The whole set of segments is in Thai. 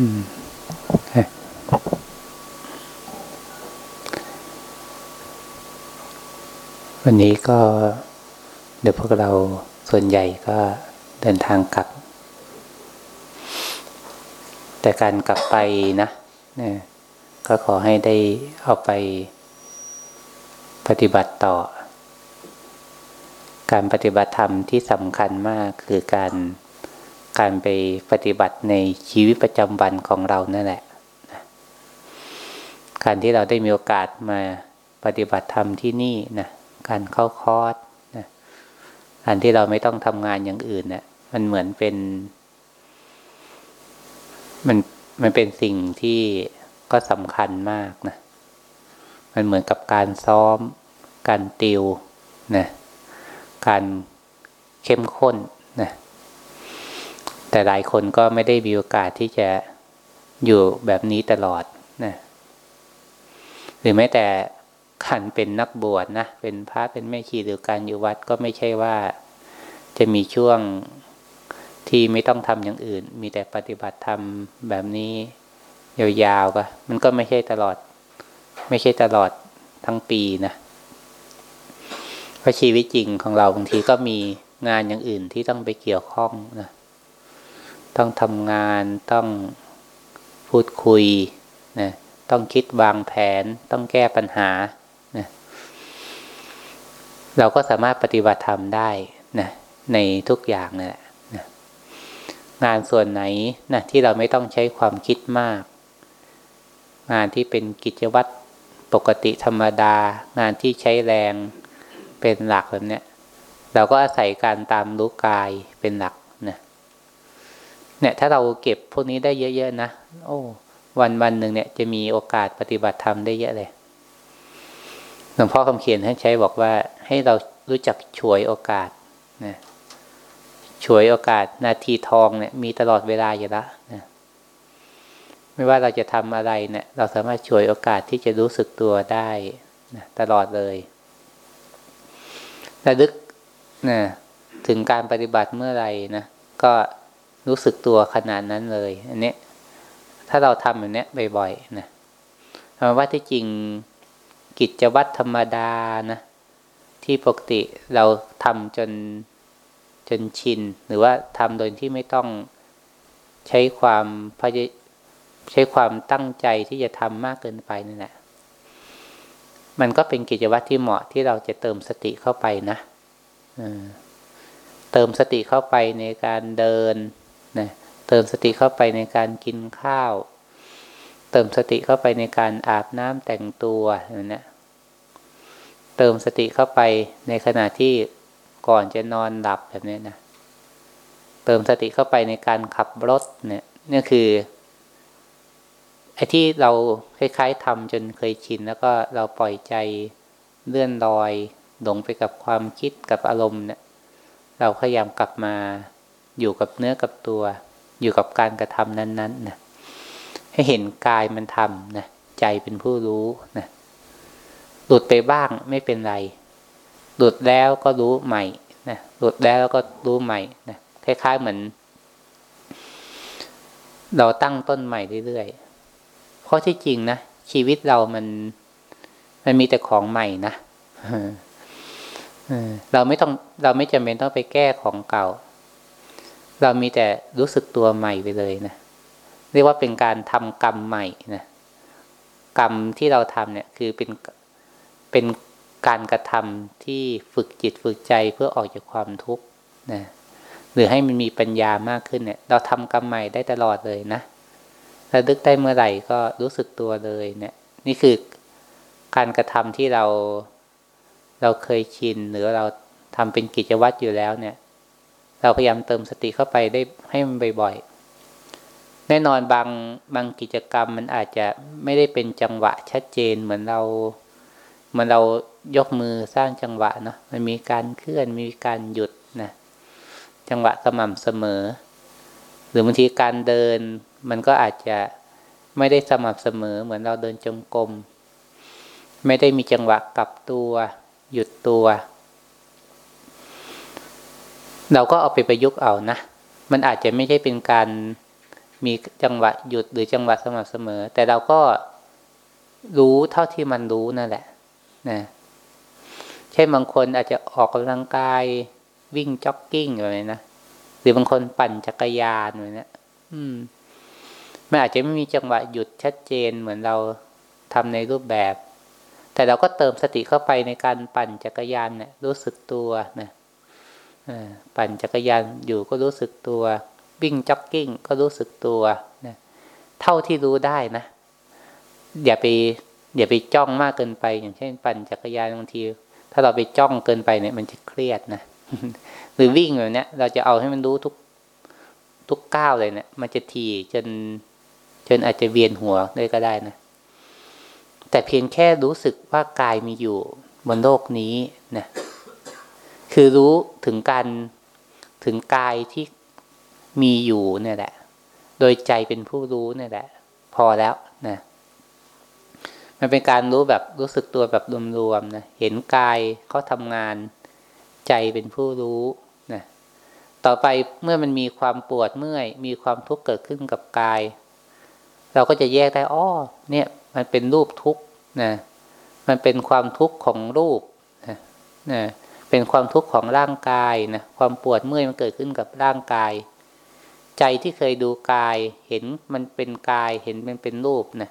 วันนี้ก็เดี๋ยวพวกเราส่วนใหญ่ก็เดินทางกลับ แต่การกลับไปนะเนี่ยก็ขอให้ได้เอาไปปฏิบัติต่อ การปฏิบัติธรรมที่สำคัญมากคือการ การไปปฏิบัติในชีวิตประจำวันของเรานั่นแหละการที่เราได้มีโอกาสมาปฏิบัติธรรมที่นี่นะการเข้าคอร์สนะการที่เราไม่ต้องทำงานอย่างอื่นเนะี่ยมันเหมือนเป็น มันมันเป็นสิ่งที่ก็สำคัญมากนะ มันเหมือนกับการซ้อม การติวนะ การเข้มข้น แต่หลายคนก็ไม่ได้มีโอกาสที่จะอยู่แบบนี้ตลอดนะหรือแม้แต่ขันเป็นนักบวชนะเป็นพระเป็นแม่ชีหรือการอยู่วัดก็ไม่ใช่ว่าจะมีช่วงที่ไม่ต้องทำอย่างอื่น มีแต่ปฏิบัติธรรมแบบนี้ยาวๆก็มันก็ไม่ใช่ตลอด ไม่ใช่ตลอดทั้งปีนะเพราะชีวิตจริงของเราบางทีก็มีงานอย่างอื่นที่ต้องไปเกี่ยวข้องนะ ต้องทำงานต้องพูดคุยนะต้องคิดวางแผน ต้องแก้ปัญหานะเราก็สามารถปฏิบัติธรรมได้นะในทุกอย่างนะนะงานส่วนไหนนะที่เราไม่ต้องใช้ความคิดมาก งานที่เป็นกิจวัตรปกติธรรมดา งานที่ใช้แรงเป็นหลักแบบนี้เราก็อาศัยการตามรู้กายเป็นหลัก เนี่ย ถ้าเราเก็บพวกนี้ได้เยอะๆนะโอ้ วันวันหนึ่งเนี่ย จะมีโอกาสปฏิบัติธรรมได้เยอะเลยหลวงพ่อคำเขียนท่านใช้บอกว่า ให้เรารู้จักฉวยโอกาสนะฉวยโอกาสนาทีทองเนี่ย มีตลอดเวลาอยู่แล้วนะไม่ว่าเราจะทำอะไรเนี่ย เราสามารถฉวยโอกาสที่จะรู้สึกตัวได้นะตลอดเลยระลึกนะถึงการปฏิบัติเมื่อไรนะก็ รู้สึกตัวขนาดนั้นเลย อันนี้ถ้าเราทำแบบนี้บ่อยๆนะว่าที่จริงกิจวัตรธรรมดานะ ที่ปกติเราทำจนจนชิน หรือว่าทำโดยที่ไม่ต้องใช้ความพยใช้ความตั้งใจที่จะทำมากเกินไปนั่นแหละมันก็เป็นกิจวัตรที่เหมาะที่เราจะเติมสติเข้าไปนะเติมสติเข้าไปในการเดิน นะเติมสติเข้าไปในการกินข้าว เติมสติเข้าไปในการอาบน้ำแต่งตัวนะเติมสติเข้าไปในขณะที่ก่อนจะนอนหลับแบบนี้นะเติมสติเข้าไปในการขับรถเนี่ยนี่คือไอ้ที่เราคล้ายๆทำจนเคยชิน แล้วก็เราปล่อยใจเลื่อนลอยหลงไปกับความคิดกับอารมณ์เนี่ย เราพยายามกลับมา อยู่กับเนื้อกับตัว อยู่กับการกระทำนั้นๆนะให้เห็นกายมันทำนะใจเป็นผู้รู้นะหลุดไปบ้างไม่เป็นไรหลุดแล้วก็รู้ใหม่นะหลุดแล้วก็รู้ใหม่นะคล้าย ๆ เหมือน เราตั้งต้นใหม่เรื่อยๆเพราะที่จริงนะชีวิตเรามัน มันมีแต่ของใหม่นะเราไม่ต้อง เราไม่จำเป็นต้องไปแก้ของเก่า เรามีแต่รู้สึกตัวใหม่ไปเลยนะเรียกว่าเป็นการทำกรรมใหม่นะกรรมที่เราทำเนี่ยคือเป็นเป็นการกระทำที่ฝึกจิตฝึกใจเพื่อออกจากความทุกข์นะหรือให้มันมีปัญญามากขึ้นเนี่ย เราทำกรรมใหม่ได้ตลอดเลยนะระลึกได้เมื่อไหร่ก็รู้สึกตัวเลยเนี่ย นี่คือการกระทำที่เราเราเคยชินหรือเราทำเป็นกิจวัตรอยู่แล้วเนี่ย เราพยายามเติมสติเข้าไปได้ให้มันบ่อยๆ แน่นอนบางบางกิจกรรมมันอาจจะไม่ได้เป็นจังหวะชัดเจนเหมือนเราเหมือนเรายกมือสร้างจังหวะเนาะมันมีการเคลื่อนมีการหยุดนะจังหวะสม่ำเสมอ หรือบางทีการเดิน มันก็อาจจะไม่ได้สม่ำเสมอ เหมือนเราเดินจงกรมไม่ได้มีจังหวะกลับตัว หยุดตัว เราก็เอาไปประยุกต์เอานะ มันอาจจะไม่ใช่เป็นการมีจังหวะหยุดหรือจังหวะสม่ำเสมอ แต่เราก็รู้เท่าที่มันรู้นั่นแหละนะเช่นบางคนอาจจะออกกำลังกายวิ่งจ็อกกิ้งอะไรนะหรือบางคนปั่นจักรยานอะไรนะอืมมันอาจจะไม่มีจังหวะหยุดชัดเจนเหมือนเราทำในรูปแบบ แต่เราก็เติมสติเข้าไปในการปั่นจักรยานเนะี่ยรู้สึกตัวนะ ปั่นจักรยานอยู่ก็รู้สึกตัว วิ่งจ็อกกิ้งก็รู้สึกตัวนะเท่าที่รู้ได้นะ อย่าไปอย่าไปจ้องมากเกินไป อย่างเช่น ปั่นจักรยานบางที ถ้าเราไปจ้องเกินไปเนี่ยมันจะเครียดนะหรือวิ่งแบบนี้เราจะเอาให้มันรู้ทุกทุกก้าวเลยเนะี่ยมันจะทีจนจนอาจจะเวียนหัวได้ก็ได้นะแต่เพียงแค่รู้สึกว่ากายมีอยู่บนโลกนี้นะ คือรู้ถึงการถึงกายที่มีอยู่เนี่ยแหละ โดยใจเป็นผู้รู้เนี่ยแหละ พอแล้วนะมันเป็นการรู้แบบรู้สึกตัวแบบรวมๆนะเห็นกายเขาทำงาน ใจเป็นผู้รู้นะต่อไปเมื่อมันมีความปวดเมื่อย มีความทุกข์เกิดขึ้นกับกาย เราก็จะแยกได้อ้อเนี่ย มันเป็นรูปทุกข์นะมันเป็นความทุกข์ของรูปนะนะ เป็นความทุกข์ของร่างกายนะความปวดเมื่อยมันเกิดขึ้นกับร่างกาย ใจที่เคยดูกาย เห็นมันเป็นกาย เห็นมันเป็นรูปนะ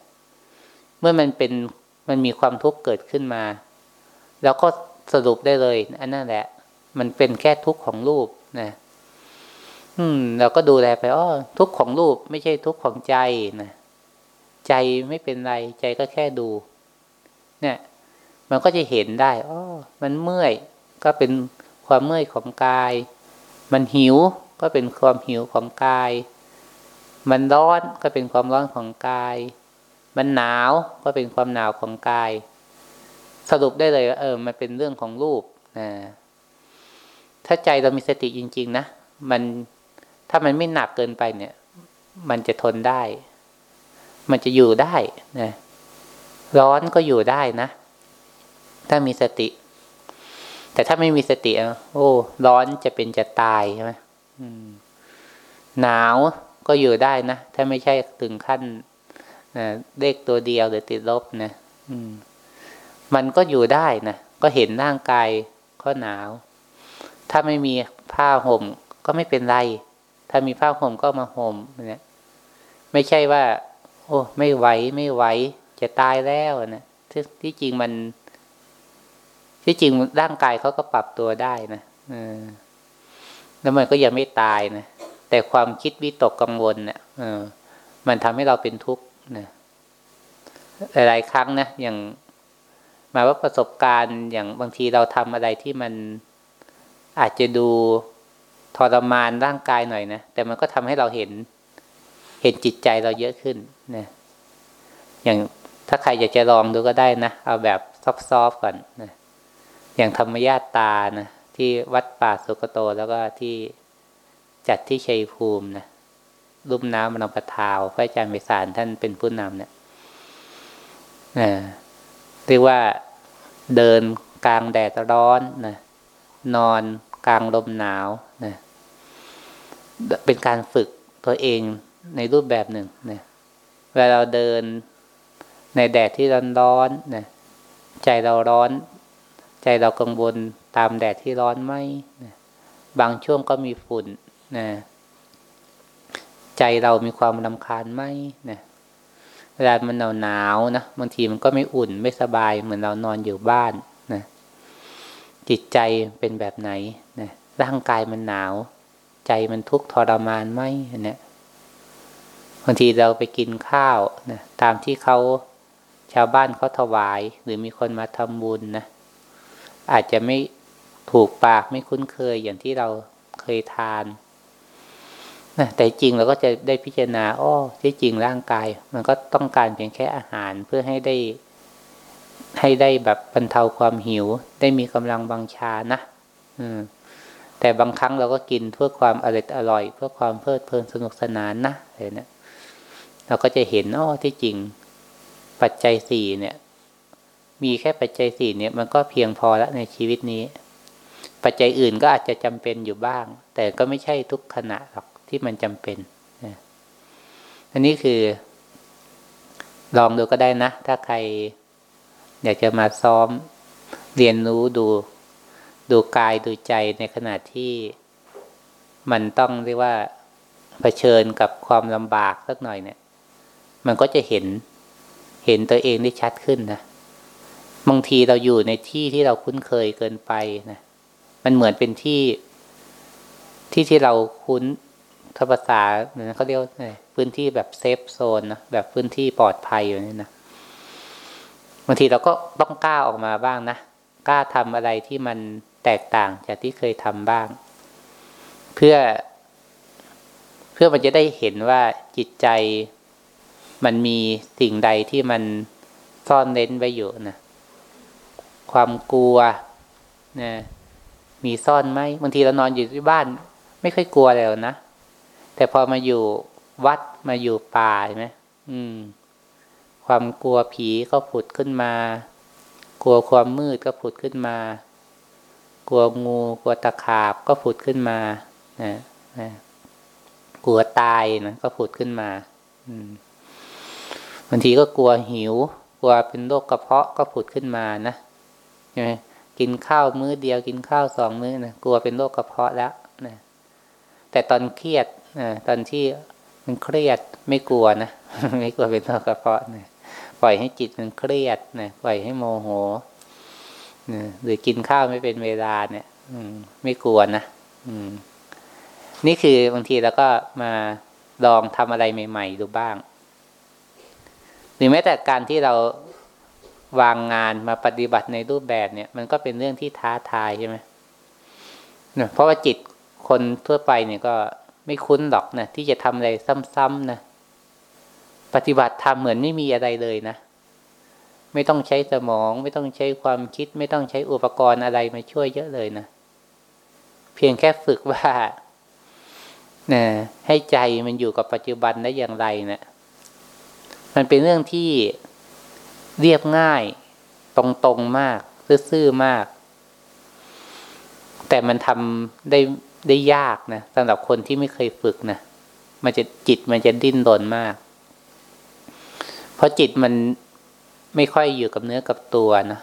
เมื่อมันเป็นมันมีความทุกข์เกิดขึ้นมาเราก็สรุปได้เลยอันนั่นแหละ มันเป็นแค่ทุกข์ของรูปนะอืมเราก็ดูแลไปอ๋อทุกข์ของรูปไม่ใช่ทุกข์ของใจนะใจไม่เป็นไร ใจก็แค่ดู เนี่ย มันก็จะเห็นได้อ๋อมันเมื่อย ก็เป็นความเมื่อยของกาย มันหิวก็เป็นความหิวของกาย มันร้อนก็เป็นความร้อนของกาย มันหนาวก็เป็นความหนาวของกาย สรุปได้เลยว่าเออ มันเป็นเรื่องของรูปนะถ้าใจเรามีสติจริง ๆ นะมันถ้ามันไม่หนักเกินไปเนี่ย มันจะทนได้ มันจะอยู่ได้นะร้อนก็อยู่ได้นะ ถ้ามีสติ แต่ถ้าไม่มีสติโอ้ ร้อนจะเป็นจะตายใช่ไหมหนาวก็อยู่ได้นะ ถ้าไม่ใช่ถึงขั้นเลขตัวเดียวหรือติดลบนะมันก็อยู่ได้นะ ก็เห็นร่างกายก็หนาว ถ้าไม่มีผ้าห่มก็ไม่เป็นไร ถ้ามีผ้าห่มก็มาห่มเนี่ยไม่ใช่ว่า โอ้ ไม่ไหวไม่ไหวจะตายแล้วนะที่จริงมัน ที่จริงร่างกายเขาก็ปรับตัวได้นะแล้วมันก็ยังไม่ตายนะแต่ความคิดวิตกกังวลเนะี่ยมันทำให้เราเป็นทุกข์นะหลายๆครั้งนะอย่างมาว่าประสบการณ์อย่างบางทีเราทำอะไรที่มันอาจจะดูทรมานร่างกายหน่อยนะแต่มันก็ทำให้เราเห็น เห็นจิตใจเราเยอะขึ้นนะอย่างถ้าใครอยากจะลองดูก็ได้นะเอาแบบซอฟๆก่อนนะ อย่างธรรมญาตานะที่วัดป่าสุกโตแล้วก็ที่จัดที่ชัยภูมินะรุ่มน้ำมนปทาวพระอาจารย์เมสารท่านเป็นผู้นำเนี่ยเรียกว่าเดินกลางแดดร้อนนะนอนกลางลมหนาวนะเป็นการฝึกตัวเองในรูปแบบหนึ่งนะเวลาเราเดินในแดดที่ร้อนร้อนนะใจเราร้อน ใจเรากังวลตามแดดที่ร้อนไหมนะบางช่วงก็มีฝุ่นนะใจเรามีความลำคาญไหมนะเวลามันหนาวหนาวนะบางทีมันก็ไม่อุ่นไม่สบายเหมือนเรานอนอยู่บ้านนะจิตใจเป็นแบบไหนนะร่างกายมันหนาว ใจมันทุกข์ทรมานไหมเนี่ยบางทีเราไปกินข้าวนะตามที่เขาชาวบ้านเขาถวาย หรือมีคนมาทำบุญนะ อาจจะไม่ถูกปากไม่คุ้นเคยอย่างที่เราเคยทานนะแต่จริงเราก็จะได้พิจารณาอ้อที่จริงร่างกาย มันก็ต้องการเพียงแค่อาหารเพื่อให้ได้ ให้ได้แบบบรรเทาความหิว ได้มีกำลังบังชานะอืมแต่บางครั้งเราก็กินเพื่อความอร่อยอร่อย เพื่อความเพลิดเพลินสนุกสนานนะอะไรเนะี่ยเราก็จะเห็นอ้อที่จริงปัจจัยสี่เนี่ย มีแค่ปัจจัยสี่เนี่ยมันก็เพียงพอแล้วในชีวิตนี้ ปัจจัยอื่นก็อาจจะจำเป็นอยู่บ้าง แต่ก็ไม่ใช่ทุกขณะหรอกที่มันจำเป็นอันนี้คือ ลองดูก็ได้นะ ถ้าใคร อยากจะมาซ้อมเรียนรู้ดู ดูกายดูใจในขณะที่มันต้องเรียกว่าเผชิญกับความลำบากสักหน่อยเนี่ย มันก็จะเห็นเห็นตัวเองได้ชัดขึ้นนะ บางทีเราอยู่ในที่ที่เราคุ้นเคยเกินไปนะมันเหมือนเป็นที่ที่ที่เราคุ้นทภาษาเนี่ยเขาเรียกพื้นที่แบบเซฟโซนนะแบบพื้นที่ปลอดภัยอยู่นี่นะบางทีเราก็ต้องกล้าออกมาบ้างนะกล้าทำอะไรที่มันแตกต่างจากที่เคยทำบ้าง เพื่อ เพื่อมันจะได้เห็นว่าจิตใจมันมีสิ่งใดที่มันซ่อนเล้นไว้อยู่นะ ความกลัวนะมีซ่อนไหมบางทีเรานอนอยู่ที่บ้าน ไม่ค่อยกลัวแล้วนะแต่พอมาอยู่วัดมาอยู่ป่าใช่ไหมอืม ความกลัวผีก็ผุดขึ้นมา กลัวความมืดก็ผุดขึ้นมา กลัวงูกลัวตะขาบก็ผุดขึ้นมานะนะกลัวตายนะก็ผุดขึ้นมา อืมบางทีก็กลัวหิว กลัวเป็นโรคกระเพาะก็ผุดขึ้นมานะ ใช่ไหมกินข้าวมื้อเดียวกินข้าวสองมื้อนะกลัวเป็นโรคกระเพาะแล้วนะแต่ตอนเครียดอตอนที่มันเครียดไม่กลัวนะไม่กลัวเป็นโรคกระเพาะนะปล่อยให้จิตมันเครียดนะปล่อยให้โมโหนะหรือกินข้าวไม่เป็นเวลาเนี่ย อืม ไม่กลัวนะอืม นี่คือบางทีเราก็มาลองทำอะไรใหม่ ๆ ดูบ้าง หรือแม้แต่การที่เรา วางงานมาปฏิบัติในรูปแบบเนี่ย มันก็เป็นเรื่องที่ท้าทายใช่ไหมเพราะว่าจิตคนทั่วไปเนี่ยก็ไม่คุ้นหรอกนะที่จะทำอะไรซ้ำๆนะปฏิบัติทำเหมือนไม่มีอะไรเลยนะไม่ต้องใช้สมอง ไม่ต้องใช้ความคิด ไม่ต้องใช้อุปกรณ์อะไรมาช่วยเยอะเลยนะเพียงแค่ฝึกว่านะให้ใจมันอยู่กับปัจจุบันได้อย่างไรเนะี่ยมันเป็นเรื่องที่ เรียบง่าย ตรงๆมาก ซื่อๆมาก แต่มันทำได้ได้ยากนะสำหรับคนที่ไม่เคยฝึกนะมันจะจิตมันจะดิ้นรนมาก เพราะจิตมันไม่ค่อยอยู่กับเนื้อกับตัวนะ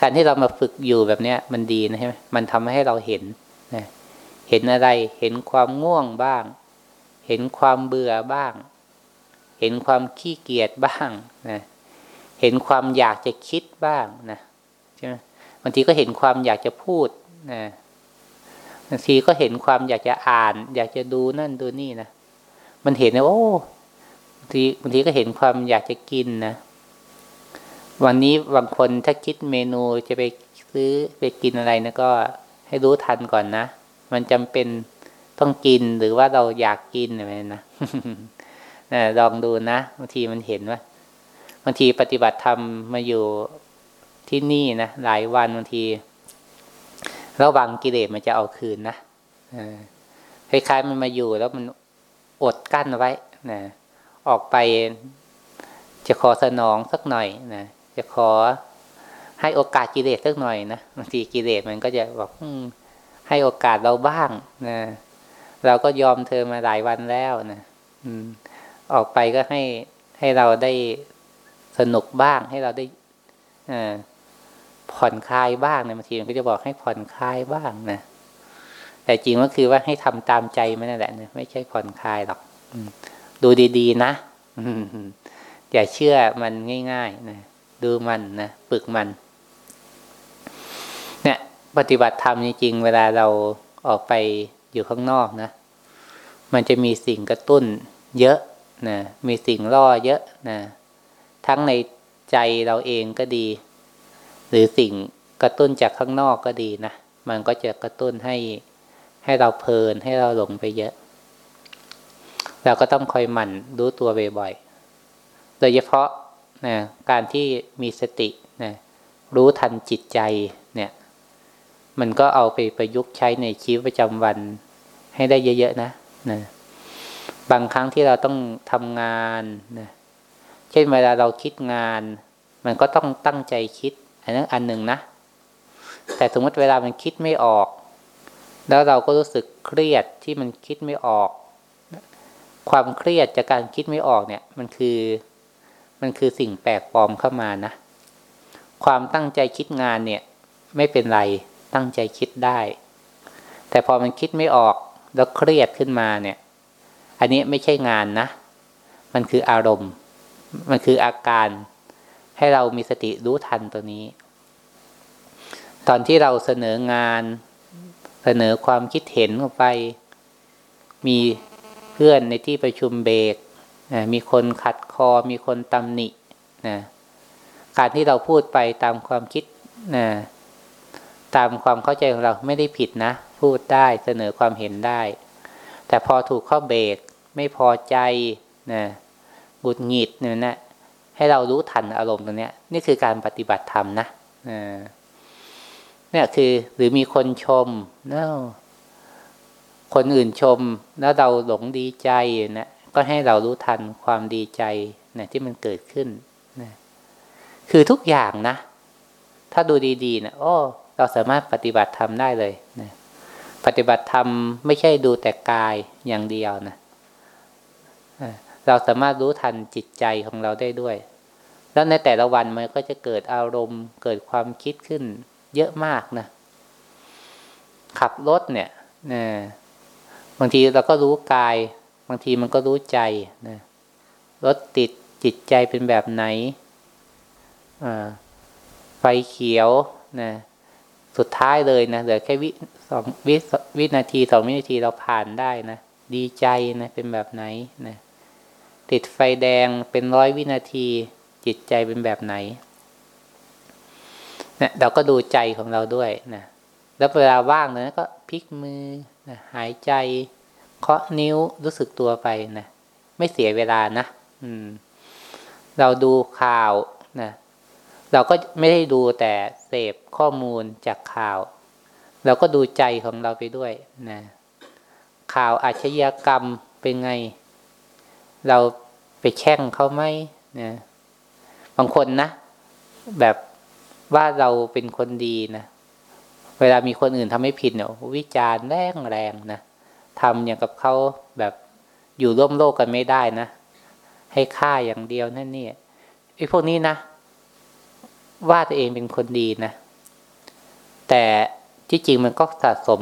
การที่เรามาฝึกอยู่แบบเนี้ย มันดีนะใช่ไหมมันทำให้เราเห็นนะเห็นอะไร เห็นความง่วงบ้าง เห็นความเบื่อบ้าง เห็นความขี้เกียจบ้างนะ เห็นความอยากจะคิดบ้างนะใช่ไหมบางทีก็เห็นความอยากจะพูดนะบางทีก็เห็นความอยากจะอ่าน อยากจะดูนั่นดูนี่นะมันเห็นนะโอ้บางทีบางทีก็เห็นความอยากจะกินนะวันนี้บางคนถ้าคิดเมนูจะไปซื้อไปกินอะไรนะก็ให้รู้ทันก่อนนะ มันจำเป็นต้องกินหรือว่าเราอยากกินอะไรนะนะลองดูนะบางทีมันเห็นว่า บางทีปฏิบัติธรรมมาอยู่ที่นี่นะหลายวันบางที ระวังกิเลสมันจะเอาคืนนะคล้ายๆมันมาอยู่แล้วมันอดกั้นไว้นะออกไปจะขอสนองสักหน่อยนะจะขอให้โอกาสกิเลสสักหน่อยนะบางทีกิเลสมันก็จะบอกให้โอกาสเราบ้างนะเราก็ยอมเธอมาหลายวันแล้วนะอืม ออกไปก็ให้ให้เราได้ สนุกบ้างให้เราได้ผ่อนคลายบ้างนะบางทีมันก็จะบอกให้ผ่อนคลายบ้างนะแต่จริงก็คือว่าให้ทำตามใจมันนั่นแหละนะไม่ใช่ผ่อนคลายหรอกดูดีๆนะอย่าเชื่อมันง่ายๆนะดูมันนะฝึกมัน เนี่ย ปฏิบัติธรรมจริงๆเวลาเราออกไปอยู่ข้างนอกนะมันจะมีสิ่งกระตุ้น เยอะนะมีสิ่งล่อเยอะนะ ทั้งในใจเราเองก็ดี หรือสิ่งกระตุ้นจากข้างนอกก็ดีนะ มันก็จะกระตุ้นให้ให้เราเพลินให้เราหลงไปเยอะ เราก็ต้องคอยหมั่นรู้ตัวบ่อยๆ โดยเฉพาะนะการที่มีสตินะรู้ทันจิตใจเนี่ย มันก็เอาไปประยุกต์ใช้ในชีวิตประจำวันให้ได้เยอะๆนะนะ บางครั้งที่เราต้องทำงานนะ เช่นเวลาเราคิดงาน มันก็ต้องตั้งใจคิด อันนั้นอันหนึ่งนะ แต่สมมติเวลามันคิดไม่ออก แล้วเราก็รู้สึกเครียดที่มันคิดไม่ออก ความเครียดจากการคิดไม่ออกเนี่ย มันคือ มันคือสิ่งแปลกปลอมเข้ามานะ ความตั้งใจคิดงานเนี่ย ไม่เป็นไรตั้งใจคิดได้ แต่พอมันคิดไม่ออกแล้วเครียดขึ้นมาเนี่ย อันนี้ไม่ใช่งานนะ มันคืออารมณ์ มันคืออาการให้เรามีสติรู้ทันตัวนี้ ตอนที่เราเสนองานเสนอความคิดเห็นออกไป มีเพื่อนในที่ประชุมเบรกนะมีคนขัดคอ มีคนตำหนินะการที่เราพูดไปตามความคิดนะตามความเข้าใจของเราไม่ได้ผิดนะ พูดได้เสนอความเห็นได้ แต่พอถูกข้อเบรกไม่พอใจนะ บุดหงิดเนี่ยนะให้เรารู้ทันอารมณ์ตรงนี้นี่คือการปฏิบัติธรรมนะเนี่ยคือหรือมีคนชมเนาะคนอื่นชม แล้วเราหลงดีใจนะก็ให้เรารู้ทันความดีใจนะที่มันเกิดขึ้นนะคือทุกอย่างนะ ถ้าดูดีๆนะโอ้เราสามารถปฏิบัติธรรมได้เลยนะปฏิบัติธรรมไม่ใช่ดูแต่กายอย่างเดียวนะ เราสามารถรู้ทันจิตใจของเราได้ด้วย แล้วในแต่ละวันมันก็จะเกิดอารมณ์ เกิดความคิดขึ้น เยอะมากนะขับรถเนี่ยนะบางทีเราก็รู้กาย บางทีมันก็รู้ใจนะรถติดจิตใจเป็นแบบไหนไฟเขียวนะสุดท้ายเลยนะเหลือแค่วิสองวิวินาทีสองวินาทีเราผ่านได้นะ ดีใจนะเป็นแบบไหนนะ ติดไฟแดงเป็นร้อยวินาทีจิตใจเป็นแบบไหนนะเราก็ดูใจของเราด้วยนะแล้วเวลาว่างนะก็พลิกมือนะหายใจ เคาะนิ้วรู้สึกตัวไปนะไม่เสียเวลานะอืม เราดูข่าวนะเราก็ไม่ได้ดูแต่เสพข้อมูลจากข่าว เราก็ดูใจของเราไปด้วยนะข่าวอาชญากรรมเป็นไง เรา แช่งเขาไหมนะบางคนนะแบบว่าเราเป็นคนดีนะเวลามีคนอื่นทำให้ผิดเนี่ยวิจารณ์แรงแรงนะทำอย่างกับเขาแบบอยู่ร่วมโลกกันไม่ได้นะให้ฆ่าอย่างเดียวนั่นนี่ไอ้พวกนี้นะว่าตัวเองเป็นคนดีนะ แต่ที่จริงมันก็สะสม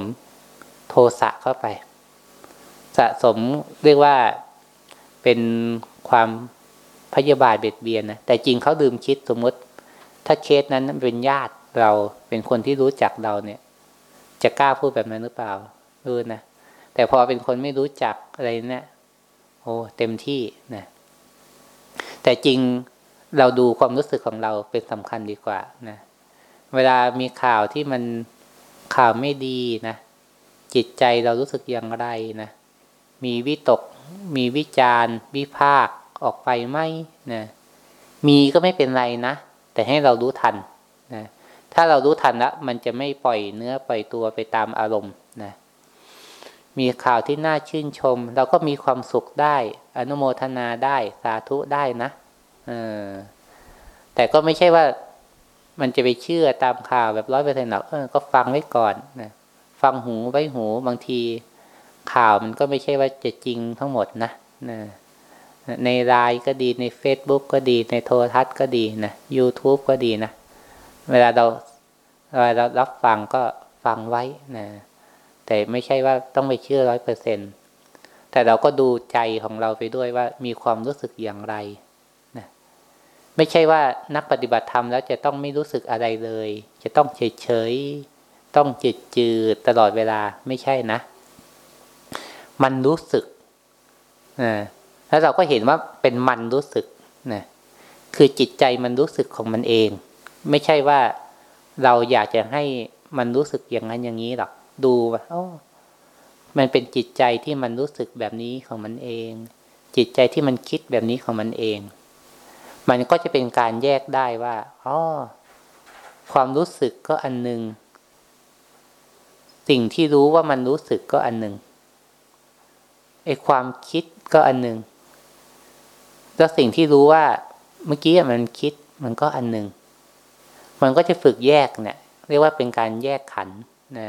โทสะเข้าไป สะสมเรียกว่าเป็น ความพยาบาทเบียดเบียนนะแต่จริงเขาลืมคิดสมมติ ถ้าเคสนั้นเป็นญาติเราเป็นคนที่รู้จักเราเนี่ย จะกล้าพูดแบบนั้นหรือเปล่ารู้นะแต่พอเป็นคนไม่รู้จักอะไรเนี่ยโอ้เต็มที่นะแต่จริงเราดูความรู้สึกของเราเป็นสำคัญดีกว่านะเวลามีข่าวที่มันข่าวไม่ดีนะจิตใจเรารู้สึกอย่างไรนะ มีวิตก มีวิจารวิภาคออกไปไหมนะมีก็ไม่เป็นไรนะ แต่ให้เรารู้ทันนะถ้าเรารู้ทันแล้วมันจะไม่ปล่อยเนื้อปล่อยตัวไปตามอารมณ์นะมีข่าวที่น่าชื่นชม เราก็มีความสุขได้ อนุโมทนาได้สาธุได้นะเออแต่ก็ไม่ใช่ว่ามันจะไปเชื่อตามข่าวแบบร้อยเปอร์เซ็นต์หรอกเออก็ฟังไว้ก่อนนะฟังหูไว้หูบางที ข่าวมันก็ไม่ใช่ว่าจะจริงทั้งหมดนะนะในไลน์ก็ดีใน Facebook ก็ดี ในโทรทัศน์ก็ดีนะ YouTube ก็ดีนะ เวลาเราเวลาเรารับฟังก็ฟังไว้นะแต่ไม่ใช่ว่าต้องไปเชื่อร้อยเปอร์เซ็นแต่เราก็ดูใจของเราไปด้วยว่ามีความรู้สึกอย่างไรนะไม่ใช่ว่านักปฏิบัติธรรมแล้วจะต้องไม่รู้สึกอะไรเลย จะต้องเฉยเฉยต้องจืดจืดตลอดเวลาไม่ใช่นะ มันรู้สึกนะแล้วเราก็เห็นว่าเป็นมันรู้สึกนะคือจิตใจมันรู้สึกของมันเอง ไม่ใช่ว่าเราอยากจะให้มันรู้สึกอย่างนั้นอย่างนี้หรอกดูว่าโอ้มันเป็นจิตใจที่มันรู้สึกแบบนี้ของมันเอง จิตใจที่มันคิดแบบนี้ของมันเอง มันก็จะเป็นการแยกได้ว่าอ๋อความรู้สึกก็อันหนึ่งสิ่งที่รู้ว่ามันรู้สึกก็อันหนึ่ง ไอ้ความคิดก็อันหนึ่งแล้วสิ่งที่รู้ว่าเมื่อกี้มันคิดมันก็อันหนึ่งมันก็จะฝึกแยกเนี่ย เรียกว่าเป็นการแยกขันนะ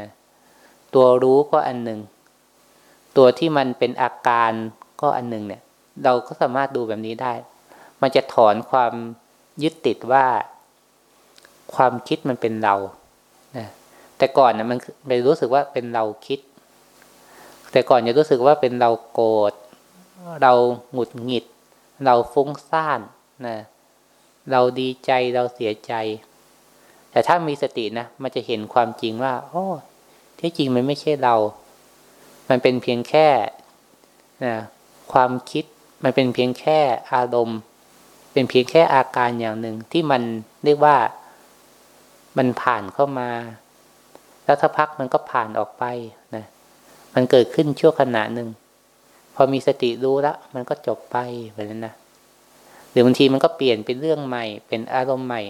ตัวรู้ก็อันหนึ่งตัวที่มันเป็นอาการก็อันหนึ่งเนี่ย เราก็สามารถดูแบบนี้ได้ มันจะถอนความยึดติดว่า ความคิดมันเป็นเรานะแต่ก่อนนะมันไปรู้สึกว่าเป็นเราคิด แต่ก่อนจะรู้สึกว่าเป็นเราโกรธเราหงุดหงิด เราฟุ้งซ่านนะเราดีใจเราเสียใจ แต่ถ้ามีสตินะมันจะเห็นความจริงว่าโอ้ที่จริงมันไม่ใช่เรา มันเป็นเพียงแค่นะความคิดมันเป็นเพียงแค่อารมณ์ เป็นเพียงแค่อาการอย่างหนึ่งที่มันเรียกว่ามันผ่านเข้ามา แล้วสักพักมันก็ผ่านออกไป มันเกิดขึ้นชั่วขณะหนึ่ง พอมีสติรู้ล้วมันก็จบไปแบบนั้นนะหรือบางทีมันก็เปลี่ยนเป็นเรื่องใหม่ เป็นอารมณ์ใหม่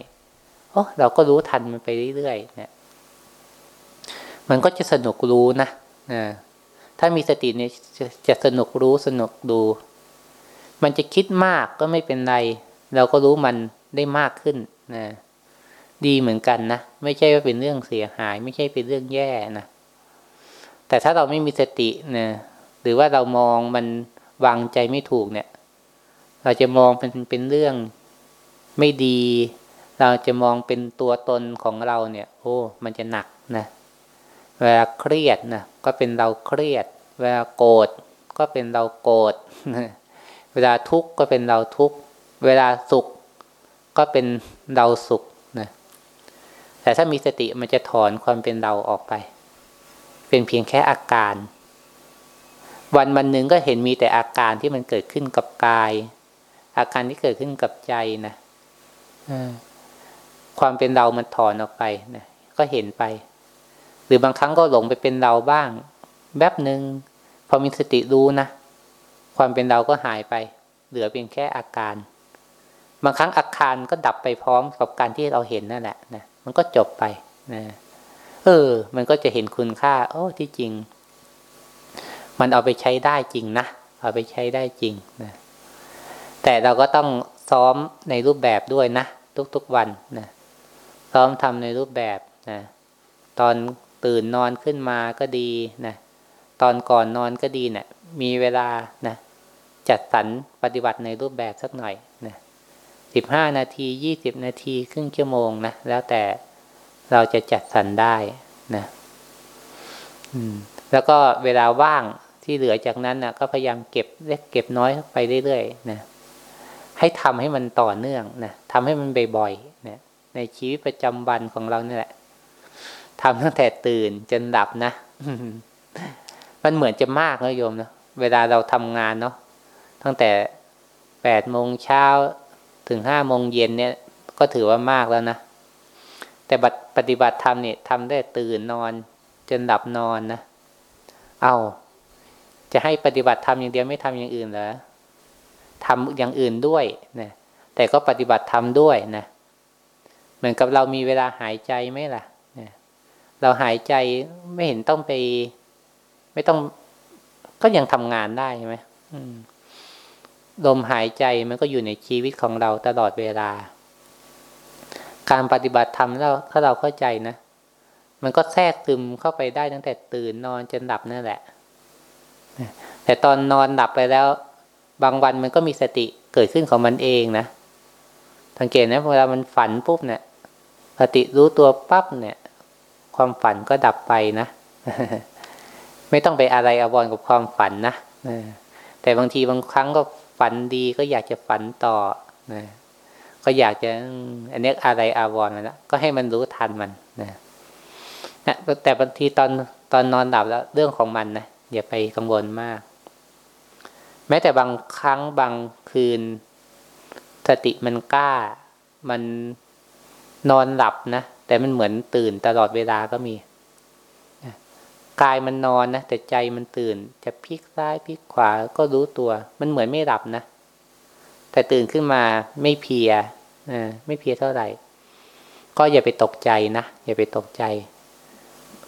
โอ้เราก็รู้ทันมันไปเรื่อยๆเนี่ย มันก็จะสนุกรู้นะนะถ้ามีสติเนี่ยจะจะสนุกรู้สนุกดู มันจะคิดมากก็ไม่เป็นไร เราก็รู้มันได้มากขึ้นนะดีเหมือนกันนะ ไม่ใช่ว่าเป็นเรื่องเสียหาย ไม่ใช่เป็นเรื่องแย่นะ แต่ถ้าเราไม่มีสตินะหรือว่าเรามองมันวางใจไม่ถูกเนี่ย เราจะมองเป็นเป็นเรื่องไม่ดี เราจะมองเป็นตัวตนของเราเนี่ย โอ้ มันจะหนักนะเวลาเครียดนะก็เป็นเราเครียด เวลาโกรธก็เป็นเราโกรธเวลาทุกข์ก็เป็นเราทุกข์เวลาสุขก็เป็นเราสุขนะแต่ถ้ามีสติมันจะถอนความเป็นเราออกไป เป็นเพียงแค่อาการ วันวันหนึ่งก็เห็นมีแต่อาการที่มันเกิดขึ้นกับกาย อาการที่เกิดขึ้นกับใจนะความเป็นเรามันถอนออกไปนะก็เห็นไป หรือบางครั้งก็หลงไปเป็นเราบ้างแป๊บหนึ่งพอมีสติรู้นะความเป็นเราก็หายไป เหลือเพียงแค่อาการ บางครั้งอาการก็ดับไปพร้อมกับการที่เราเห็นนั่นแหละนะมันก็จบไปนะ เออ มันก็จะเห็นคุณค่า โอ้ที่จริง มันเอาไปใช้ได้จริงนะเอาไปใช้ได้จริงนะแต่เราก็ต้องซ้อมในรูปแบบด้วยนะทุกๆวันนะซ้อมทำในรูปแบบนะตอนตื่นนอนขึ้นมาก็ดีนะตอนก่อนนอนก็ดีเนะี่ยมีเวลานะจัดสรรปฏิบัติในรูปแบบสักหน่อยนะสิบห้านาทียี่สิบนาที ครึ่งชั่วโมงนะแล้วแต่ เราจะจัดสรรได้นะแล้วก็เวลาว่างที่เหลือจากนั้นนะก็พยายามเก็บเล็กเก็บน้อยไปเรื่อยๆนะให้ทำให้มันต่อเนื่องนะทำให้มันบ่อยๆนะในชีวิตประจำวันของเราเนี่ยแหละทำตั้งแต่ตื่นจนหลับนะมันเหมือนจะมากนะโยมนะเวลาเราทำงานเนาะตั้งแต่แปดโมงเช้าถึงห้าโมงเย็นเนี่ย ก็ถือว่ามากแล้วนะ แต่บัตปฏิบัติธรรมเนี่ยทำได้ตื่นนอน จนหลับนอนนะ เอาจะให้ปฏิบัติธรรมอย่างเดียวไม่ทำอย่างอื่นเหรอทำอย่างอื่นด้วยนะแต่ก็ปฏิบัติธรรมด้วยนะเหมือนกับเรามีเวลาหายใจไหมล่ะนะเราหายใจไม่เห็นต้องไป ไม่ต้องก็ยังทำงานได้ใช่ไหมลมหายใจมันก็อยู่ในชีวิตของเราตลอดเวลา การปฏิบัติธรรมเราถ้าเราเข้าใจนะ มันก็แทรกซึมเข้าไปได้ตั้งแต่ตื่นนอนจนหลับนั่นแหละ แต่ตอนนอนหลับไปแล้ว บางวันมันก็มีสติเกิดขึ้นของมันเองนะสังเกตนะเวลามันฝันปุ๊บเนี่ยสติรู้ตัวปั๊บเนี่ย ความฝันก็ดับไปนะไม่ต้องไปอะไรอวรกับความฝันนะแต่บางทีบางครั้งก็ฝันดีก็อยากจะฝันต่อนะ ก็อยากจะอันนี้อะไรอาวรณ์แล้วก็ให้มันรู้ทันมันนะนะแต่บางทีตอนตอนนอนหลับแล้ว เรื่องของมันนะอย่าไปกังวลมาก แม้แต่บางครั้งบางคืน สติมันกล้า มันนอนหลับนะแต่มันเหมือนตื่นตลอดเวลาก็มีกายมันนอนนะแต่ใจมันตื่น จะพลิกซ้ายพลิกขวาก็รู้ตัว มันเหมือนไม่หลับนะแต่ตื่นขึ้นมาไม่เพีย ไม่เพียเท่าไหร่ ก็อย่าไปตกใจนะ อย่าไปตกใจ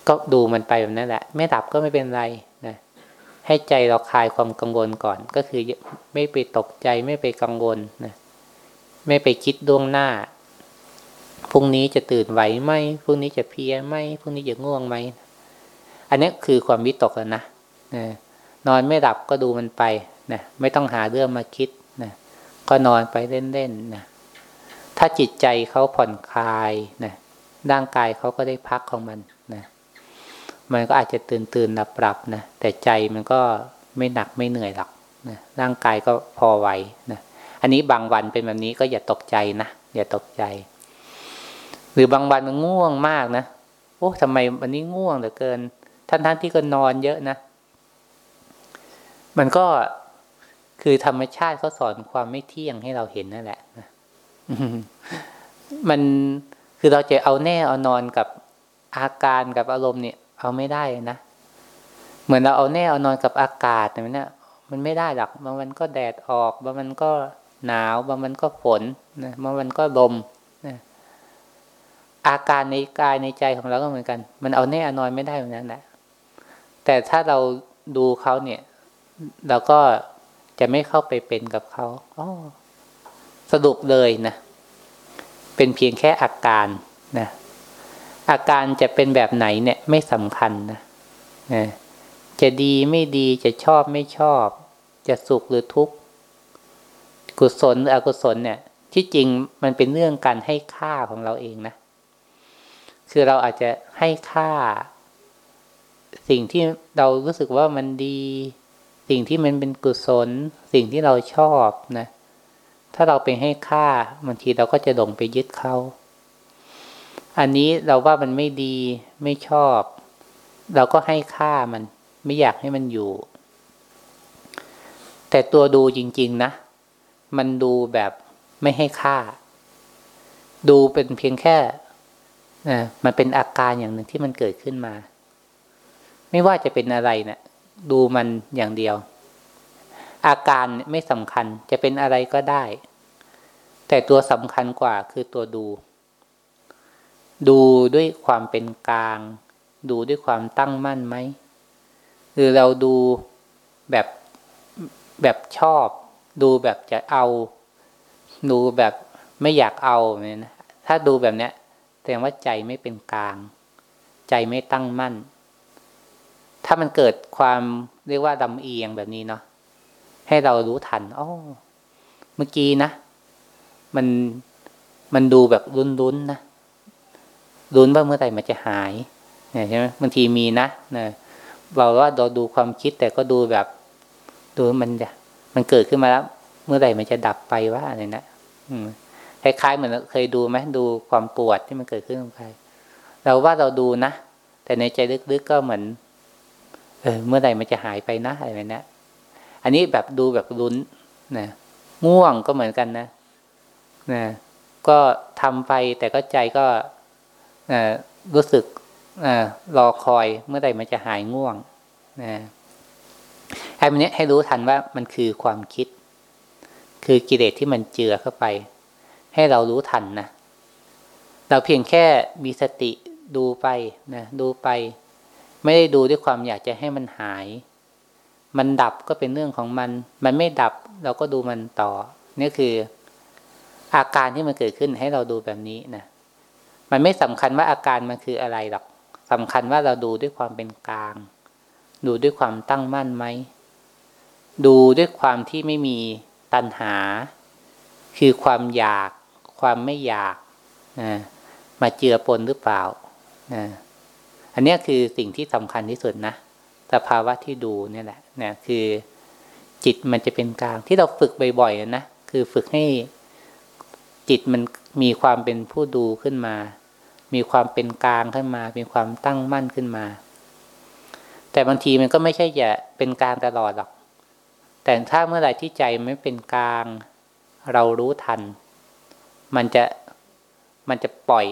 ก็ดูมันไปแบบนั้นแหละ ไม่หลับก็ไม่เป็นไรนะให้ใจเราคลายความกังวลก่อน ก็คือไม่ไปตกใจไม่ไปกังวลนะไม่ไปคิดดวงหน้าพรุ่งนี้จะตื่นไหวไหมพรุ่งนี้จะเพียไหมพรุ่งนี้จะง่วงไหมอันนี้คือความวิตกแล้วนะนอนไม่หลับก็ดูมันไปนะไม่ต้องหาเรื่องมาคิดนะก็นอนไปเล่นๆนะ ถ้าจิตใจเขาผ่อนคลายนะร่างกายเขาก็ได้พักของมันนะมันก็อาจจะตื่นตื่นหลับหลับนะแต่ใจมันก็ไม่หนักไม่เหนื่อยหรอกนะร่างกายก็พอไหวนะอันนี้บางวันเป็นแบบนี้ก็อย่าตกใจนะอย่าตกใจ หรือบางวันมันง่วงมากนะโอ้ทำไมวันนี้ง่วงเหลือเกินท่านท่านที่ก็นอนเยอะนะ มันก็คือธรรมชาติเขาสอนความไม่เที่ยงให้เราเห็นนั่นแหละนะ มันคือเราจะเอาแน่เอานอนกับอาการกับอารมณ์เนี่ย เอาไม่ได้นะ เหมือนเราเอาแน่เอานอนกับอากาศเนี่ยมันไม่ได้หรอกบางวันก็แดดออกบางวันก็หนาวบางวันก็ฝนนะบางวันก็ลมนะอาการในกายในใจของเราก็เหมือนกัน มันเอาแน่เอานอนไม่ได้เหมือนนั้นแหละแต่ถ้าเราดูเขาเนี่ย เราก็จะไม่เข้าไปเป็นกับเขาอ๋อ สรุปเลยนะ เป็นเพียงแค่อาการนะ อาการจะเป็นแบบไหนเนี่ยไม่สำคัญนะนะจะดีไม่ดีจะชอบไม่ชอบ จะสุขหรือทุกข์กุศลหรืออกุศลเนี่ย ที่จริงมันเป็นเรื่องการให้ค่าของเราเองนะ คือเราอาจจะให้ค่า สิ่งที่เรารู้สึกว่ามันดี สิ่งที่มันเป็นกุศล สิ่งที่เราชอบนะ ถ้าเราไปให้ค่าบางทีเราก็จะหลงไปยึดเขา อันนี้เราว่ามันไม่ดีไม่ชอบ เราก็ให้ค่ามัน ไม่อยากให้มันอยู่ แต่ตัวดูจริง ๆ นะ มันดูแบบไม่ให้ค่า ดูเป็นเพียงแค่นะมันเป็นอาการอย่างหนึ่งที่มันเกิดขึ้นมา ไม่ว่าจะเป็นอะไรเนะี่ยดูมันอย่างเดียว อาการไม่สำคัญจะเป็นอะไรก็ได้ แต่ตัวสำคัญกว่าคือตัวดู ดูด้วยความเป็นกลาง ดูด้วยความตั้งมั่นไหมหรือเราดูแบบแบบชอบ ดูแบบจะเอา ดูแบบไม่อยากเอาเนี่ยนะถ้าดูแบบเนี้ยแสดงว่าใจไม่เป็นกลาง ใจไม่ตั้งมั่น ถ้ามันเกิดความเรียกว่าดำเอียงแบบนี้เนาะให้เรารู้ทันอ๋อเมื่อกี้นะ มันมันดูแบบรุนๆนะรุนว่าเมื่อไหร่มันจะหายเนี่ยใช่ไหมบางทีมีนะเนี่ยเราว่าเราดูความคิดแต่ก็ดูแบบดูมันจะมันเกิดขึ้นมาแล้ว เมื่อไหร่มันจะดับไปว่าอะไรนะอืมคล้ายๆเหมือนเคยดูไหมดูความปวดที่มันเกิดขึ้นของใครเราว่าเราดูนะแต่ในใจลึกๆก็เหมือน เออ เมื่อไหร่มันจะหายไปนะอะไรนะอันนี้แบบดูแบบลุ้นนะง่วงก็เหมือนกันนะ นะก็ทำไปแต่ก็ใจก็รู้สึกรอคอยเมื่อใดมันจะหายง่วงนะไอ้ันนี้ให้รู้ทันว่ามันคือความคิด คือกิเลสที่มันเจือเข้าไป ให้เรารู้ทันนะเราเพียงแค่มีสติดูไปนะดูไป ไม่ได้ดูด้วยความอยากจะให้มันหาย มันดับก็เป็นเรื่องของมัน มันไม่ดับเราก็ดูมันต่อ นี่คือ อาการที่มันเกิดขึ้นให้เราดูแบบนี้นะมันไม่สำคัญว่าอาการมันคืออะไรหรอกสำคัญว่าเราดูด้วยความเป็นกลาง ดูด้วยความตั้งมั่นไหม ดูด้วยความที่ไม่มีตัณหา คือความอยาก ความไม่อยากนะมาเจือปนหรือเปล่านะอันนี้คือสิ่งที่สำคัญที่สุดนะสภาวะที่ดูนี่แหละนะคือจิตมันจะเป็นกลางที่เราฝึกบ่อยๆนะคือฝึกให้ จิตมันมีความเป็นผู้ดูขึ้นมา มีความเป็นกลางขึ้นมา มีความตั้งมั่นขึ้นมา แต่บางทีมันก็ไม่ใช่จะเป็นกลางตลอดหรอก แต่ถ้าเมื่อไหร่ที่ใจไม่เป็นกลาง เรารู้ทัน มันจะมันจะปล่อย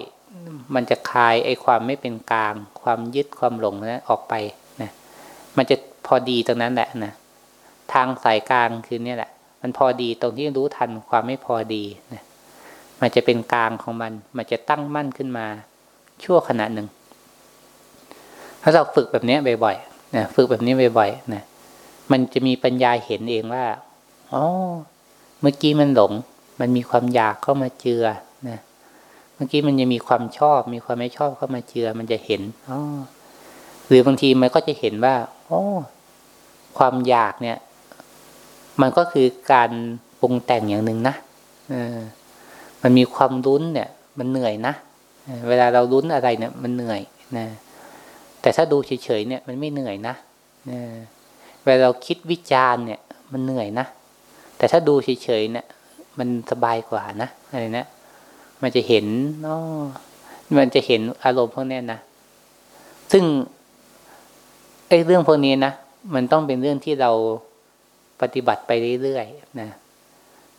มันจะคลายไอ้ความไม่เป็นกลาง ความยึดความหลงนั้นออกไปนะมันจะพอดีตรงนั้นแหละนะทางสายกลางคือเนี่ยแหละ มันพอดีตรงที่รู้ทันความไม่พอดีนะ มันจะเป็นกลางของมัน มันจะตั้งมั่นขึ้นมาชั่วขณะหนึ่ง ถ้าเราฝึกแบบนี้บ่อยๆนะฝึกแบบนี้บ่อยๆนะมันจะมีปัญญาเห็นเองว่าอ๋อเมื่อกี้มันหลง มันมีความอยากเข้ามาเจือนะเมื่อกี้มันยังมีความชอบ มีความไม่ชอบเข้ามาเจือ มันจะเห็นอ๋อหรือบางทีมันก็จะเห็นว่าอ๋อความอยากเนี่ย มันก็คือการปรุงแต่งอย่างหนึ่งนะเออ มันมีความรุ้นเนี่ย มันเหนื่อยนะเวลาเรารุ้นอะไรเนี่ย มันเหนื่อยนะแต่ถ้าดูเฉยๆเนี่ย มันไม่เหนื่อยนะเวลาเราคิดวิจารณ์เนี่ย มันเหนื่อยนะแต่ถ้าดูเฉยๆเนี่ย มันสบายกว่านะอะไรนะมันจะเห็นอ๋อมันจะเห็นอารมณ์พวกนี้นะซึ่งไอ้เรื่องพวกนี้นะมันต้องเป็นเรื่องที่เราปฏิบัติไปเรื่อยๆนะ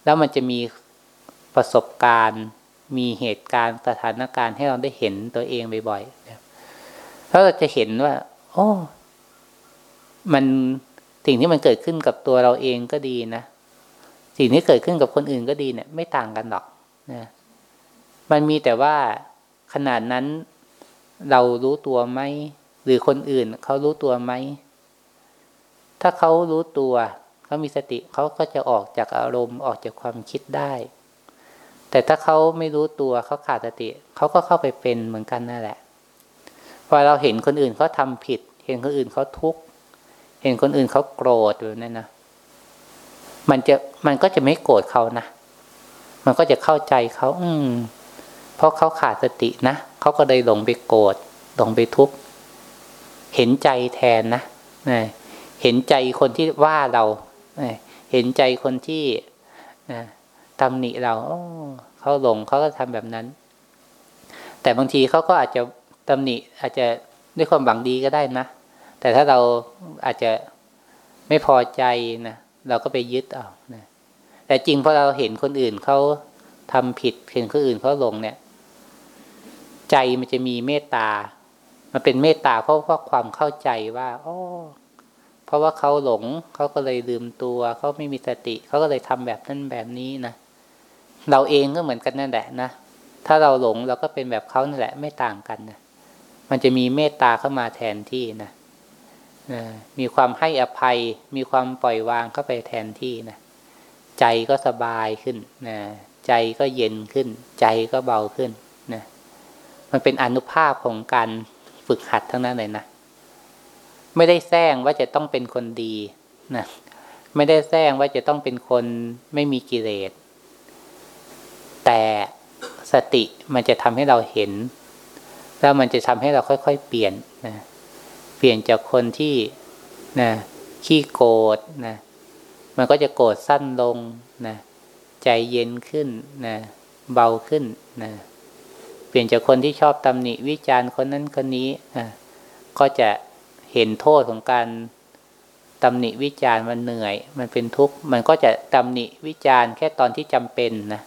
แล้วมันจะมี ประสบการณ์ มีเหตุการณ์สถานการณ์ให้เราได้เห็นตัวเองบ่อยๆแล้วเราจะเห็นว่า โอ้ มันสิ่งที่มันเกิดขึ้นกับตัวเราเองก็ดีนะสิ่งที่เกิดขึ้นกับคนอื่นก็ดีเนี่ย ไม่ต่างกันหรอกนะมันมีแต่ว่าขนาดนั้นเรารู้ตัวไหมหรือคนอื่นเขารู้ตัวไหมถ้าเขารู้ตัวเขามีสติเขาก็จะออกจากอารมณ์ออกจากความคิดได้ แต่ถ้าเขาไม่รู้ตัวเขาขาดสติเขาก็เข้าไปเป็นเหมือนกันนั่นแหละพอเราเห็นคนอื่นเขาทาผิด เห็นคนอื่นเขาทุกข์เห็นคนอื่นเขาโกรธแบบนั้นนะมันจะมันก็จะไม่โกรธเขานะมันก็จะเข้าใจเขาอืมเพราะเขาขาดสตินะเขาก็เลยหลงไปโกรธหลงไปทุกข์เห็นใจแทนนะเห็นใจคนที่ว่าเราเห็นใจคนที่ตำหนิเรา เขาหลงเขาก็ทำแบบนั้น แต่บางทีเขาก็อาจจะตำหนิอาจจะด้วยความหวังดีก็ได้นะ แต่ถ้าเราอาจจะไม่พอใจนะเราก็ไปยึดเอานะแต่จริงพอเราเห็นคนอื่นเขาทำผิดเห็นคนอื่นเขาหลงเนี่ย ใจมันจะมีเมตตา มันเป็นเมตตาเพราะว่าความเข้าใจว่าอ๋อเพราะว่าเขาหลงเขาก็เลยลืมตัวเขาไม่มีสติเขาก็เลยทำแบบนั้นแบบนี้นะ เราเองก็เหมือนกันนั่นแหละนะถ้าเราหลงเราก็เป็นแบบเขานั่นแหละ ไม่ต่างกันนะมันจะมีเมตตาเข้ามาแทนที่นะมีความให้อภัย มีความปล่อยวางเข้าไปแทนที่นะใจก็สบายขึ้นนะใจก็เย็นขึ้น ใจก็เบาขึ้นนะมันเป็นอนุภาพของการฝึกหัดทั้งนั้นเลยนะไม่ได้แซงว่าจะต้องเป็นคนดีนะไม่ได้แซงว่าจะต้องเป็นคนไม่มีกิเลส สติมันจะทำให้เราเห็น แล้วมันจะทำให้เราค่อยๆ เปลี่ยนนะเปลี่ยนจากคนที่นะขี้โกรธนะมันก็จะโกรธสั้นลงนะใจเย็นขึ้นนะเบาขึ้นนะเปลี่ยนจากคนที่ชอบตำหนิวิจารณ์คนนั้นคนนี้นะก็จะเห็นโทษของการตำหนิวิจารณ์มันเหนื่อย มันเป็นทุกข์ มันก็จะตำหนิวิจารณ์แค่ตอนที่จำเป็นนะ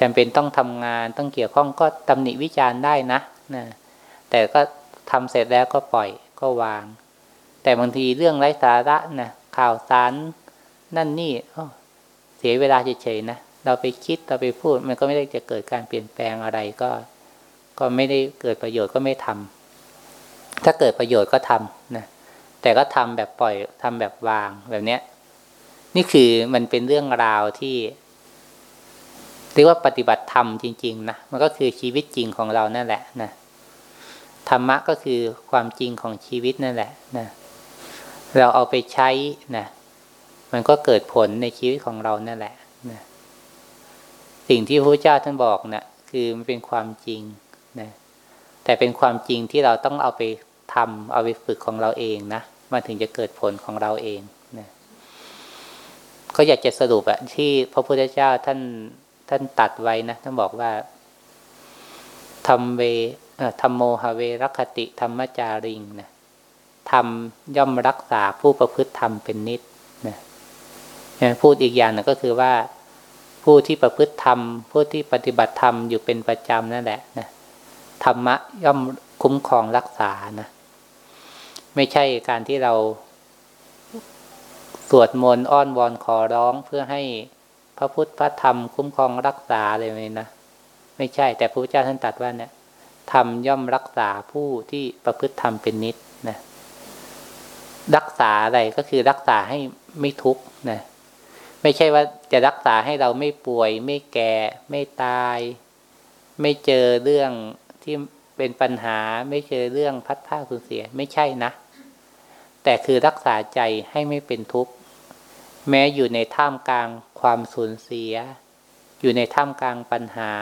จำเป็นต้องทำงานต้องเกี่ยวข้องก็ตำหนิวิจารณ์ได้นะนะ แต่ก็ทำเสร็จแล้วก็ปล่อยก็วาง แต่บางทีเรื่องไร้สาระนะข่าวสารนั่นนี่เสียเวลาเฉยๆนะเราไปคิดเราไปพูด มันก็ไม่ได้จะเกิดการเปลี่ยนแปลงอะไรก็ ก็ไม่ได้เกิดประโยชน์ก็ไม่ทำถ้าเกิดประโยชน์ก็ทำนะแต่ก็ทำแบบปล่อยทำแบบวางแบบเนี้ย นี่คือมันเป็นเรื่องราวที่ เรียกว่าปฏิบัติธรรมจริงๆนะมันก็คือชีวิตจริงของเรานั่นแหละนะธรรมะก็คือความจริงของชีวิตนั่นแหละนะเราเอาไปใช้นะมันก็เกิดผลในชีวิตของเรานั่นแหละนะสิ่งที่พระเจ้าท่านบอกนะคือมันเป็นความจริงนะแต่เป็นความจริงที่เราต้องเอาไปทำเอาไปฝึกของเราเองนะมันถึงจะเกิดผลของเราเองนะก็อยากจะสรุปอะที่พระพุทธเจ้าท่าน ท่านตัดไว้นะท่านบอกว่าทำเวธรรมโมหเวรคติ ธรรมจาริงนะทำย่อมรักษาผู้ประพฤติธรรมเป็นนิดนะพูดอีกอย่างนึงก็คือว่าผู้ที่ประพฤติธรรม ผู้ที่ปฏิบัติธรรมอยู่เป็นประจำนั่นแหละนะธรรมะย่อมคุ้มครองรักษานะไม่ใช่การที่เราสวดมนต์อ้อนวอนขอร้องเพื่อให้ พระพุทธพระธรรมคุ้มครองรักษาเลยไหมนะไม่ใช่ แต่พระพุทธเจ้าท่านตรัสว่าเนี่ยธรรมย่อมรักษาผู้ที่ประพฤติธรรมเป็นนิดนะรักษาอะไรก็คือรักษาให้ไม่ทุกข์นะไม่ใช่ว่าจะรักษาให้เราไม่ป่วย ไม่แก่ ไม่ตาย ไม่เจอเรื่องที่เป็นปัญหา ไม่เจอเรื่องพัดผ้าสูญเสีย ไม่ใช่นะ แต่คือรักษาใจให้ไม่เป็นทุกข์ แม้อยู่ในท่ามกลางความสูญเสีย อยู่ในท่ามกลางปัญหา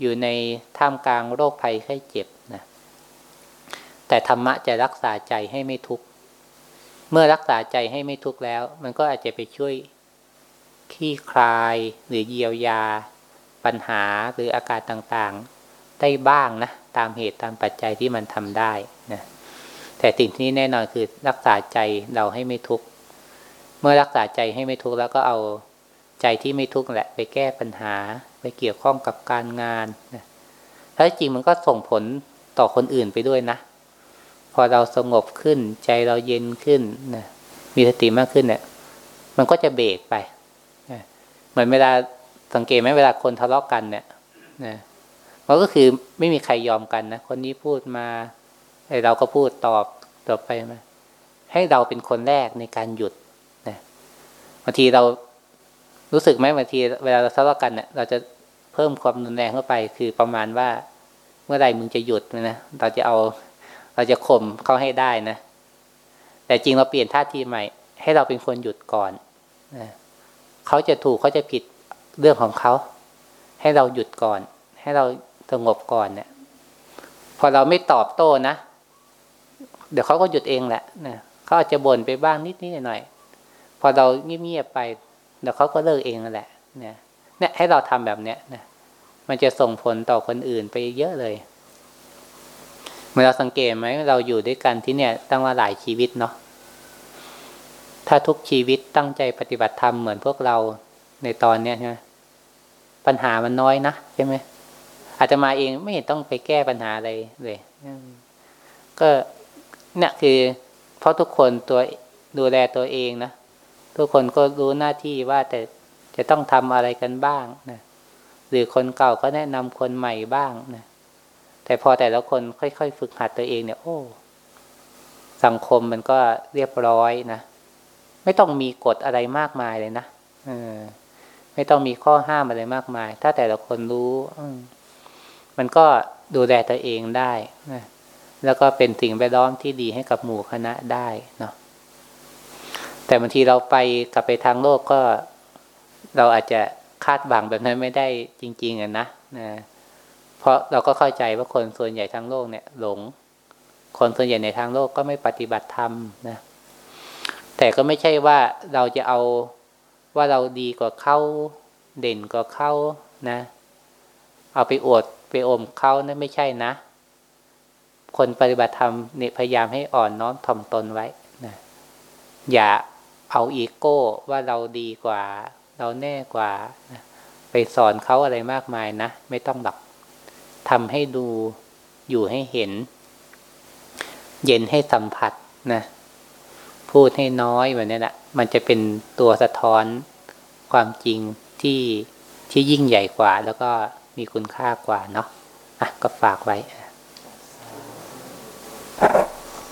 อยู่ในท่ามกลางโรคภัยไข้เจ็บนะแต่ธรรมะจะรักษาใจให้ไม่ทุกข์เมื่อรักษาใจให้ไม่ทุกข์แล้ว มันก็อาจจะไปช่วยขี้คลายหรือเยียวยา ปัญหาหรืออาการต่างๆ ได้บ้างนะตามเหตุตามปัจจัยที่มันทำได้นะแต่สิ่งที่แน่นอนคือรักษาใจเราให้ไม่ทุกข์ เมื่อรักษาใจให้ไม่ทุกข์แล้วก็เอาใจที่ไม่ทุกข์แหละ ไปแก้ปัญหา ไปเกี่ยวข้องกับการงานนะแล้วจริงมันก็ส่งผลต่อคนอื่นไปด้วยนะ พอเราสงบขึ้น ใจเราเย็นขึ้นนะมีสติมากขึ้นเนี่ย มันก็จะเบรกไปเหมือนเวลาสังเกตไหมเวลาคนทะเลาะกันเนี่ยนะมันก็คือไม่มีใครยอมกันนะคนนี้พูดมาไอเราก็พูดตอบตอบไปมาให้เราเป็นคนแรกในการหยุดางทีเรารู้สึกไหมบางทีเวลาเราทะเลาะกันเนี่ยเราจะเพิ่มความรุนแรงเข้าไป คือประมาณว่า เมื่อไรมึงจะหยุดนะเราจะเอา เราจะข่มเขาให้ได้นะ แต่จริงเราเปลี่ยนท่าทีใหม่ ให้เราเป็นคนหยุดก่อนนะเขาจะถูกเขาจะผิดเรื่องของเขา ให้เราหยุดก่อน ให้เราสงบก่อนเนี่ย พอเราไม่ตอบโต้นะเดี๋ยวเขาก็หยุดเองแหละนะเขาอาจจะบ่นไปบ้างนิดนิดหน่อย พอเราเงียบๆไปเดี๋ยวเขาก็เลิกเองนั่นแหละเนี่ยเนี่ยให้เราทำแบบเนี้ยนะมันจะส่งผลต่อคนอื่นไปเยอะเลยเมื่อเราสังเกตไหมเราอยู่ด้วยกันที่เนี่ย ตั้งว่าหลายชีวิตเนาะถ้าทุกชีวิตตั้งใจปฏิบัติธรรมเหมือนพวกเราในตอนเนี้ยใช่ไหมปัญหามันน้อยนะใช่ไหมอาจจะมาเองไม่ต้องไปแก้ปัญหาอะไรเลยก็เนี่ยคือ เพราะทุกคนตัวดูแลตัวเองนะ ทุกคนก็รู้หน้าที่ว่าแต่จะต้องทำอะไรกันบ้างนะหรือคนเก่าก็แนะนำคนใหม่บ้างนะแต่พอแต่ละคนค่อยๆ ฝึกหัดตัวเองเนี่ย โอ้สังคมมันก็เรียบร้อยนะไม่ต้องมีกฎอะไรมากมายเลยนะเออไม่ต้องมีข้อห้ามอะไรมากมาย ถ้าแต่ละคนรู้มันก็ดูแลตัวเองได้นะแล้วก็เป็นสิ่งแวดล้อมที่ดีให้กับหมู่คณะได้เนาะ แต่บางทีเราไปกลับไปทางโลกก็เราอาจจะคาดหวังแบบนั้นไม่ได้จริง ๆอะนะนะ เพราะเราก็เข้าใจว่าคนส่วนใหญ่ทางโลกเนี่ย หลง คนส่วนใหญ่ในทางโลกก็ไม่ปฏิบัติธรรมนะ แต่ก็ไม่ใช่ว่าเราจะเอาว่าเราดีกว่าเขาเด่นกว่าเขานะ เอาไปอวดไปอมเขานะั่นไม่ใช่นะ คนปฏิบัติธรรมเนี่ยพยายามให้อ่อนน้อมถ่อมตนไว้นะอย่า เอาอีโก้ว่าเราดีกว่า เราแน่กว่าไปสอนเขาอะไรมากมายนะ ไม่ต้องหลักทำให้ดูอยู่ให้เห็น เย็นให้สัมผัสนะพูดให้น้อยแบบนี้แหละมันจะเป็นตัวสะท้อนความจริงที่ที่ยิ่งใหญ่กว่า แล้วก็มีคุณค่ากว่าเนาะอะก็ฝากไว้